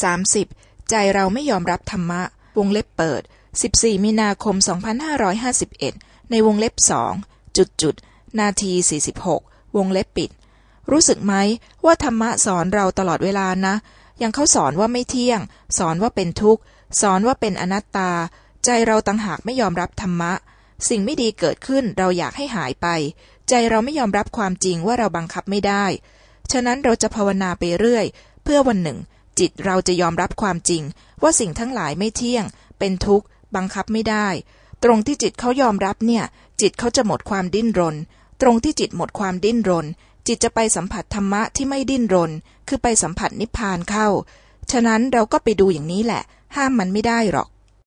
30. ใจเราไม่ยอมรับธรรมะ วงเล็บเปิด 14 มีนาคม 2551 ในวงเล็บสองจุดจุดนาที 46 วงเล็บปิด รู้สึกไหมว่าธรรมะสอนเราตลอดเวลานะ ยังเขาสอนว่าไม่เที่ยง สอนว่าเป็นทุกข์ สอนว่าเป็นอนัตตา ใจเราต่างหากไม่ยอมรับธรรมะ สิ่งไม่ดีเกิดขึ้นเราอยากให้หายไป ใจเราไม่ยอมรับความจริงว่าเราบังคับไม่ได้ ฉะนั้นเราจะภาวนาไปเรื่อย เพื่อวันหนึ่ง จิตเราจะยอมรับความจริง ว่าสิ่งทั้งหลายไม่เที่ยง เป็นทุกข์ บังคับไม่ได้ ตรงที่จิตเขายอมรับเนี่ย จิตเขาจะหมดความดิ้นรน ตรงที่จิตหมดความดิ้นรน จิตจะไปสัมผัสธรรมะที่ไม่ดิ้นรน คือไปสัมผัสนิพพานเข้า ฉะนั้นเราก็ไปดูอย่างนี้แหละ ห้ามมันไม่ได้หรอก